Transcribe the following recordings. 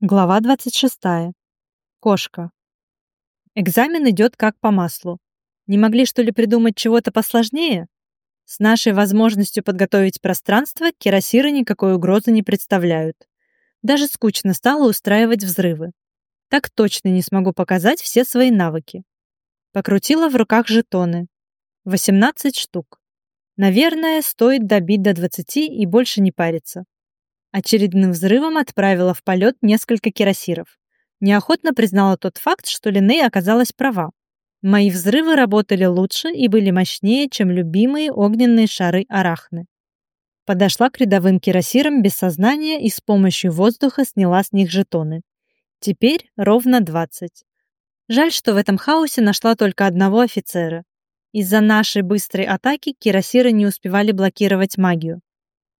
Глава 26. Кошка. Экзамен идет как по маслу. Не могли, что ли, придумать чего-то посложнее? С нашей возможностью подготовить пространство кирасиры никакой угрозы не представляют. Даже скучно стало устраивать взрывы. Так точно не смогу показать все свои навыки. Покрутила в руках жетоны. 18 штук. Наверное, стоит добить до 20 и больше не париться. Очередным взрывом отправила в полет несколько кирасиров. Неохотно признала тот факт, что Линей оказалась права. Мои взрывы работали лучше и были мощнее, чем любимые огненные шары арахны. Подошла к рядовым кирасирам без сознания и с помощью воздуха сняла с них жетоны. Теперь ровно 20. Жаль, что в этом хаосе нашла только одного офицера. Из-за нашей быстрой атаки кирасиры не успевали блокировать магию.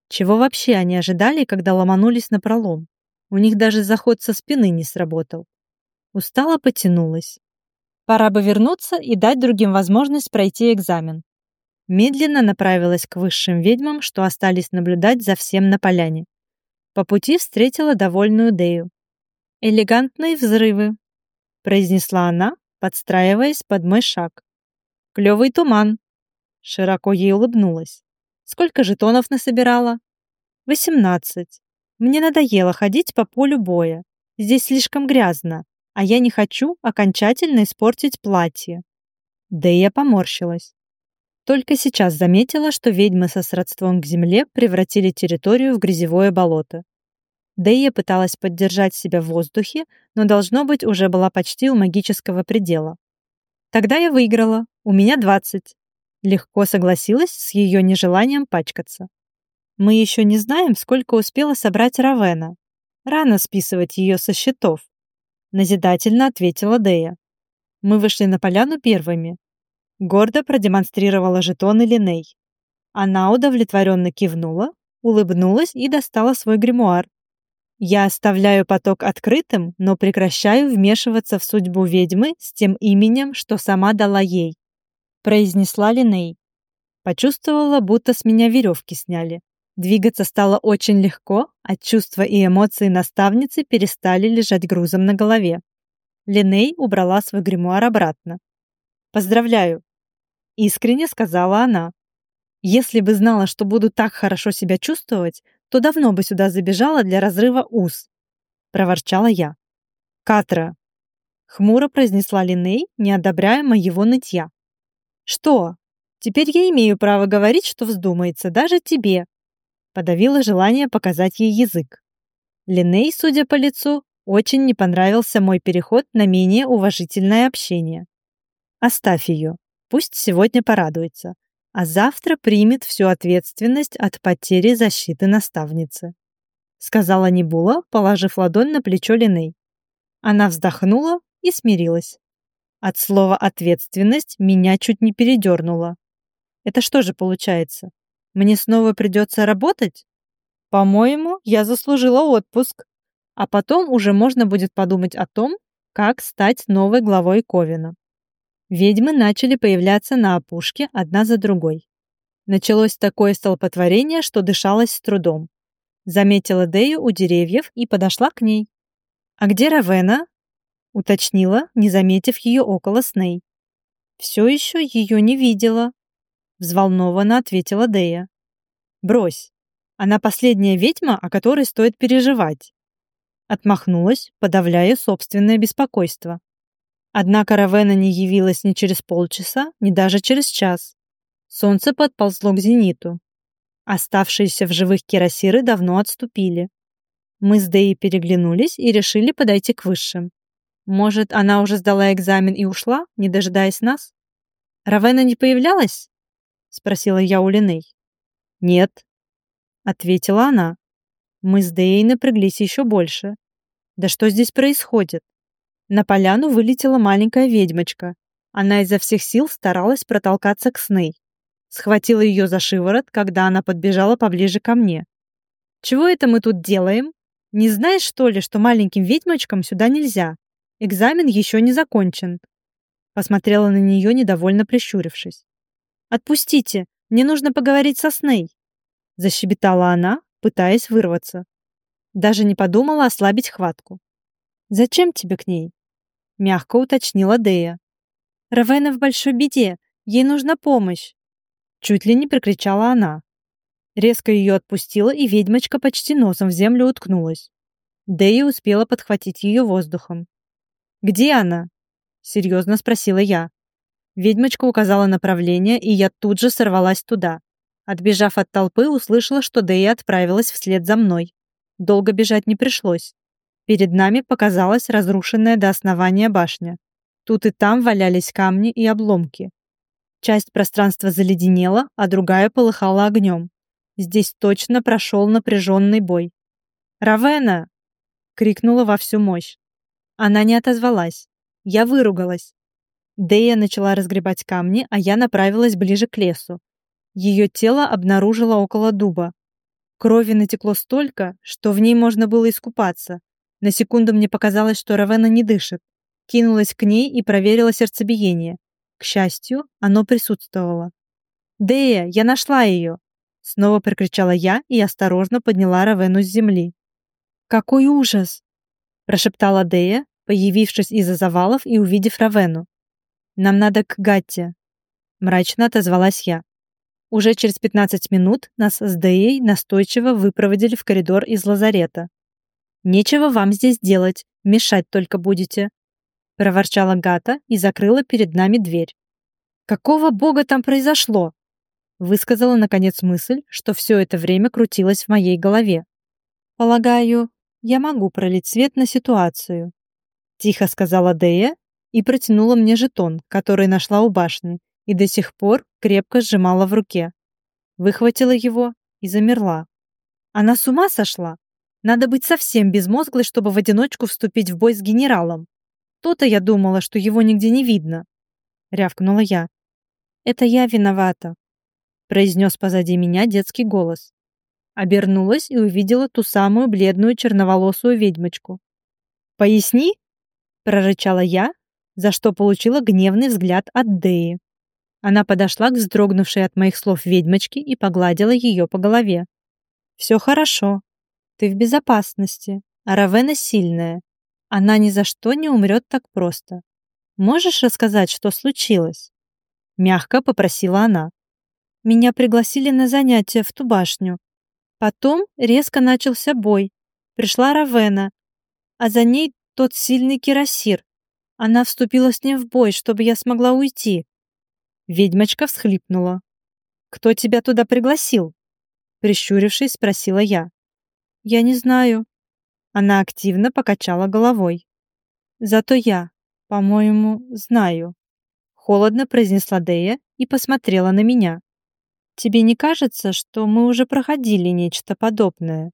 Чего вообще они ожидали, когда ломанулись на пролом? У них даже заход со спины не сработал. Устала потянулась. Пора бы вернуться и дать другим возможность пройти экзамен. Медленно направилась к высшим ведьмам, что остались наблюдать за всем на поляне. По пути встретила довольную Дею. «Элегантные взрывы», — произнесла она, подстраиваясь под мой шаг. «Клёвый туман», — широко ей улыбнулась. Сколько жетонов насобирала? Восемнадцать. Мне надоело ходить по полю боя. Здесь слишком грязно, а я не хочу окончательно испортить платье. Да поморщилась. Только сейчас заметила, что ведьмы со сродством к земле превратили территорию в грязевое болото. Дэя пыталась поддержать себя в воздухе, но, должно быть, уже была почти у магического предела. Тогда я выиграла. У меня двадцать. Легко согласилась с ее нежеланием пачкаться. Мы еще не знаем, сколько успела собрать Равена. Рано списывать ее со счетов. Назидательно ответила Дея. Мы вышли на поляну первыми. Гордо продемонстрировала жетоны Линей. Она удовлетворенно кивнула, улыбнулась и достала свой гримуар. Я оставляю поток открытым, но прекращаю вмешиваться в судьбу ведьмы с тем именем, что сама дала ей произнесла Линей. Почувствовала, будто с меня веревки сняли. Двигаться стало очень легко, а чувства и эмоции наставницы перестали лежать грузом на голове. Линей убрала свой гримуар обратно. «Поздравляю!» — искренне сказала она. «Если бы знала, что буду так хорошо себя чувствовать, то давно бы сюда забежала для разрыва уз», — проворчала я. «Катра!» — хмуро произнесла Линей, не одобряя моего нытья. «Что? Теперь я имею право говорить, что вздумается, даже тебе!» Подавила желание показать ей язык. Линей, судя по лицу, очень не понравился мой переход на менее уважительное общение. Оставь ее, пусть сегодня порадуется, а завтра примет всю ответственность от потери защиты наставницы. Сказала Небула, положив ладонь на плечо Линей. Она вздохнула и смирилась. От слова «ответственность» меня чуть не передернуло. Это что же получается? Мне снова придется работать? По-моему, я заслужила отпуск. А потом уже можно будет подумать о том, как стать новой главой Ковина. Ведьмы начали появляться на опушке одна за другой. Началось такое столпотворение, что дышалось с трудом. Заметила Дею у деревьев и подошла к ней. «А где Равена?» уточнила, не заметив ее около Сней. «Все еще ее не видела», — взволнованно ответила Дея. «Брось, она последняя ведьма, о которой стоит переживать». Отмахнулась, подавляя собственное беспокойство. Однако Равена не явилась ни через полчаса, ни даже через час. Солнце подползло к зениту. Оставшиеся в живых кирасиры давно отступили. Мы с Деей переглянулись и решили подойти к высшим. Может, она уже сдала экзамен и ушла, не дожидаясь нас? Равена не появлялась? Спросила я у Линей. Нет, ответила она. Мы с Дэей напряглись еще больше. Да что здесь происходит? На поляну вылетела маленькая ведьмочка. Она изо всех сил старалась протолкаться к Сней. Схватила ее за шиворот, когда она подбежала поближе ко мне. «Чего это мы тут делаем? Не знаешь, что ли, что маленьким ведьмочкам сюда нельзя?» Экзамен еще не закончен. Посмотрела на нее, недовольно прищурившись. «Отпустите, мне нужно поговорить со Сней», защебетала она, пытаясь вырваться. Даже не подумала ослабить хватку. «Зачем тебе к ней?» — мягко уточнила Дея. «Равена в большой беде, ей нужна помощь!» Чуть ли не прикричала она. Резко ее отпустила, и ведьмочка почти носом в землю уткнулась. Дея успела подхватить ее воздухом. «Где она?» — серьезно спросила я. Ведьмочка указала направление, и я тут же сорвалась туда. Отбежав от толпы, услышала, что Дея отправилась вслед за мной. Долго бежать не пришлось. Перед нами показалась разрушенная до основания башня. Тут и там валялись камни и обломки. Часть пространства заледенела, а другая полыхала огнем. Здесь точно прошел напряженный бой. «Равена!» — крикнула во всю мощь. Она не отозвалась. Я выругалась. Дея начала разгребать камни, а я направилась ближе к лесу. Ее тело обнаружило около дуба. Крови натекло столько, что в ней можно было искупаться. На секунду мне показалось, что Равена не дышит. Кинулась к ней и проверила сердцебиение. К счастью, оно присутствовало. «Дея, я нашла ее!» Снова прикричала я и осторожно подняла Равену с земли. «Какой ужас!» прошептала Дея, появившись из-за завалов и увидев Равену. Нам надо к Гатте», — мрачно отозвалась я. Уже через 15 минут нас с Дэей настойчиво выпроводили в коридор из лазарета. «Нечего вам здесь делать, мешать только будете», — проворчала Гата и закрыла перед нами дверь. «Какого бога там произошло?» Высказала, наконец, мысль, что все это время крутилось в моей голове. «Полагаю, я могу пролить свет на ситуацию», — тихо сказала Дея и протянула мне жетон, который нашла у башни, и до сих пор крепко сжимала в руке. Выхватила его и замерла. Она с ума сошла? Надо быть совсем безмозглой, чтобы в одиночку вступить в бой с генералом. То-то я думала, что его нигде не видно. Рявкнула я. Это я виновата, произнес позади меня детский голос. Обернулась и увидела ту самую бледную черноволосую ведьмочку. «Поясни?» — прорычала я, за что получила гневный взгляд от Деи. Она подошла к вздрогнувшей от моих слов ведьмочке и погладила ее по голове. «Все хорошо. Ты в безопасности, а Равена сильная. Она ни за что не умрет так просто. Можешь рассказать, что случилось?» Мягко попросила она. «Меня пригласили на занятия в ту башню. Потом резко начался бой. Пришла Равена, а за ней тот сильный кирасир. Она вступила с ним в бой, чтобы я смогла уйти. Ведьмочка всхлипнула. «Кто тебя туда пригласил?» Прищурившись, спросила я. «Я не знаю». Она активно покачала головой. «Зато я, по-моему, знаю». Холодно произнесла Дея и посмотрела на меня. «Тебе не кажется, что мы уже проходили нечто подобное?»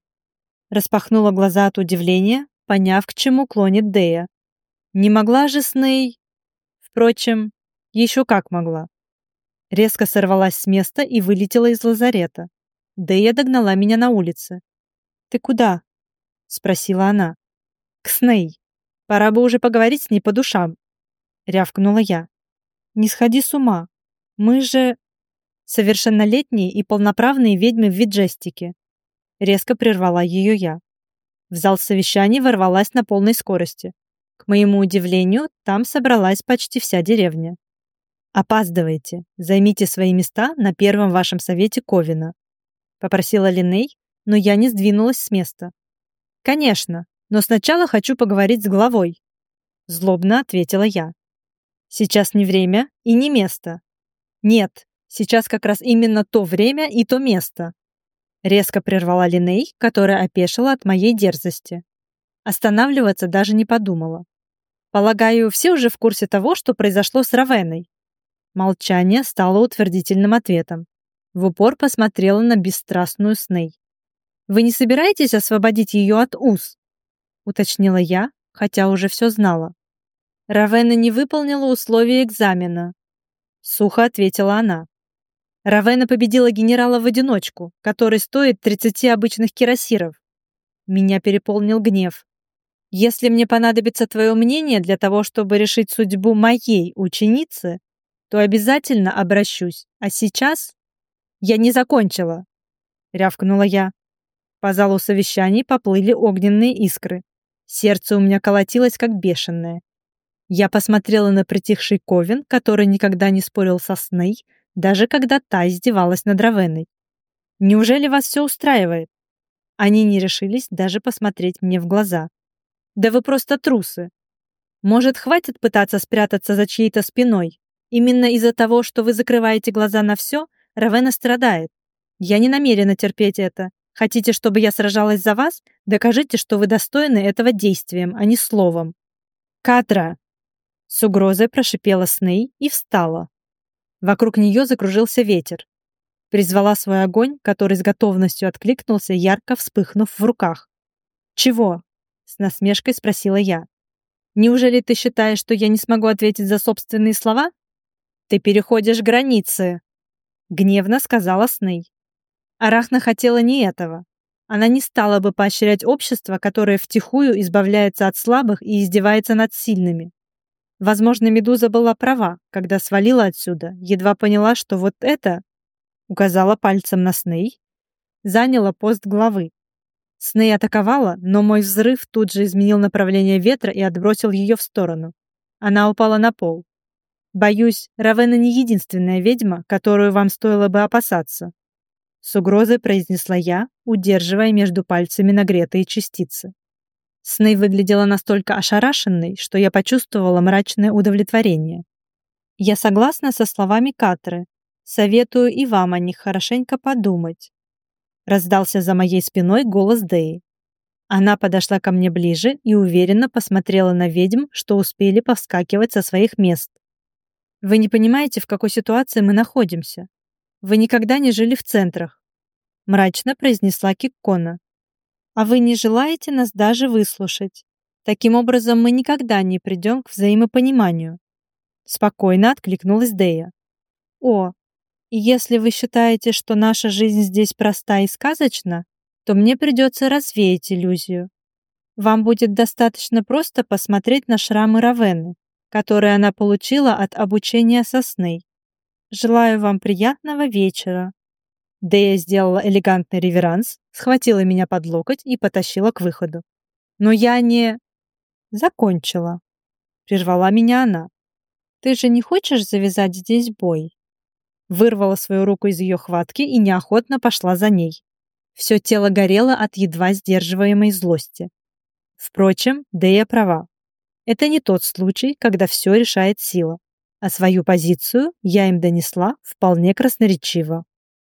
Распахнула глаза от удивления, поняв, к чему клонит Дея. Не могла же Сней... Впрочем, еще как могла. Резко сорвалась с места и вылетела из лазарета. Дэя догнала меня на улице. «Ты куда?» — спросила она. «К Сней. Пора бы уже поговорить с ней по душам», — рявкнула я. «Не сходи с ума. Мы же...» «Совершеннолетние и полноправные ведьмы в виджестике», — резко прервала ее я. В зал совещаний ворвалась на полной скорости. К моему удивлению, там собралась почти вся деревня. «Опаздывайте. Займите свои места на первом вашем совете Ковина», — попросила Линей, но я не сдвинулась с места. «Конечно, но сначала хочу поговорить с главой», — злобно ответила я. «Сейчас не время и не место». «Нет, сейчас как раз именно то время и то место», — резко прервала Линей, которая опешила от моей дерзости. Останавливаться даже не подумала. Полагаю, все уже в курсе того, что произошло с Равеной. Молчание стало утвердительным ответом. В упор посмотрела на бесстрастную Сней. «Вы не собираетесь освободить ее от уз?» уточнила я, хотя уже все знала. Равена не выполнила условия экзамена. Сухо ответила она. Равена победила генерала в одиночку, который стоит 30 обычных кирасиров. Меня переполнил гнев. Если мне понадобится твое мнение для того, чтобы решить судьбу моей ученицы, то обязательно обращусь. А сейчас я не alla, — рявкнула я. По залу совещаний поплыли огненные искры. Сердце у меня колотилось, как бешеное. Я посмотрела на притихший Ковен, который никогда не спорил со Сней, даже когда та издевалась над Равеной. «Неужели вас все устраивает?» Они не решились даже посмотреть мне в глаза. «Да вы просто трусы. Может, хватит пытаться спрятаться за чьей-то спиной? Именно из-за того, что вы закрываете глаза на все, Равена страдает. Я не намерена терпеть это. Хотите, чтобы я сражалась за вас? Докажите, что вы достойны этого действием, а не словом. Катра!» С угрозой прошипела Сней и встала. Вокруг нее закружился ветер. Призвала свой огонь, который с готовностью откликнулся, ярко вспыхнув в руках. «Чего?» — с насмешкой спросила я. «Неужели ты считаешь, что я не смогу ответить за собственные слова?» «Ты переходишь границы!» — гневно сказала Сней. Арахна хотела не этого. Она не стала бы поощрять общество, которое втихую избавляется от слабых и издевается над сильными. Возможно, Медуза была права, когда свалила отсюда, едва поняла, что вот это, указала пальцем на Сней, заняла пост главы. Сней атаковала, но мой взрыв тут же изменил направление ветра и отбросил ее в сторону. Она упала на пол. Боюсь, Равена не единственная ведьма, которую вам стоило бы опасаться. С угрозой произнесла я, удерживая между пальцами нагретые частицы. Сней выглядела настолько ошарашенной, что я почувствовала мрачное удовлетворение. Я согласна со словами Катры. Советую и вам о них хорошенько подумать. Раздался за моей спиной голос Дэи. Она подошла ко мне ближе и уверенно посмотрела на ведьм, что успели повскакивать со своих мест. Вы не понимаете, в какой ситуации мы находимся. Вы никогда не жили в центрах, мрачно произнесла Киккона. А вы не желаете нас даже выслушать. Таким образом, мы никогда не придем к взаимопониманию. Спокойно откликнулась Дея. О, если вы считаете, что наша жизнь здесь проста и сказочна, то мне придется развеять иллюзию. Вам будет достаточно просто посмотреть на шрамы Равены, которые она получила от обучения сосны. Желаю вам приятного вечера». Дея сделала элегантный реверанс, схватила меня под локоть и потащила к выходу. Но я не... Закончила. Прервала меня она. «Ты же не хочешь завязать здесь бой?» Вырвала свою руку из ее хватки и неохотно пошла за ней. Все тело горело от едва сдерживаемой злости. Впрочем, Дея права. Это не тот случай, когда все решает сила а свою позицию я им донесла вполне красноречиво.